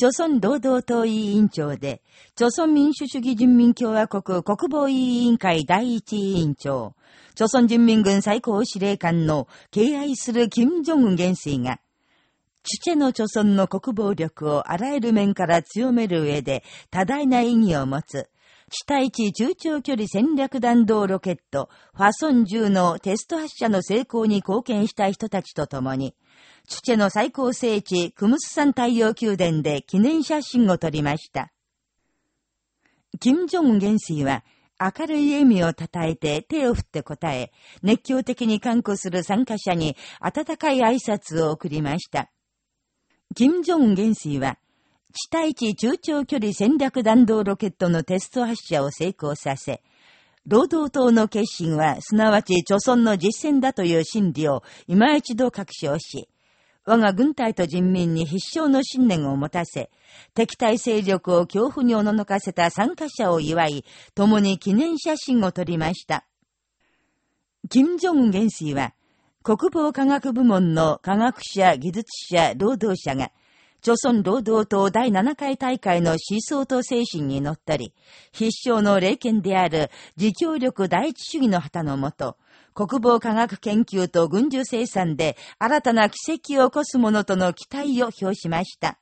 朝鮮労働党委員長で、朝鮮民主主義人民共和国国防委員会第一委員長、朝鮮人民軍最高司令官の敬愛する金正恩元帥が、チュチェの朝鮮の国防力をあらゆる面から強める上で多大な意義を持つ、地対地中長距離戦略弾道ロケット、ファソン10のテスト発射の成功に貢献した人たちと共に、チチェの最高聖地、クムスサン太陽宮殿で記念写真を撮りました。金正恩元帥は、明るい笑みをたたえて手を振って答え、熱狂的に観光する参加者に温かい挨拶を送りました。金正恩元帥は、地対地中長距離戦略弾道ロケットのテスト発射を成功させ、労働党の決心は、すなわち、著存の実践だという真理を今一度確証し、我が軍隊と人民に必勝の信念を持たせ、敵対勢力を恐怖におののかせた参加者を祝い、共に記念写真を撮りました。金正恩元帥は、国防科学部門の科学者、技術者、労働者が、朝鮮労働党第7回大会の思想と精神に乗ったり、必勝の霊剣である自強力第一主義の旗のもと、国防科学研究と軍需生産で新たな奇跡を起こすものとの期待を表しました。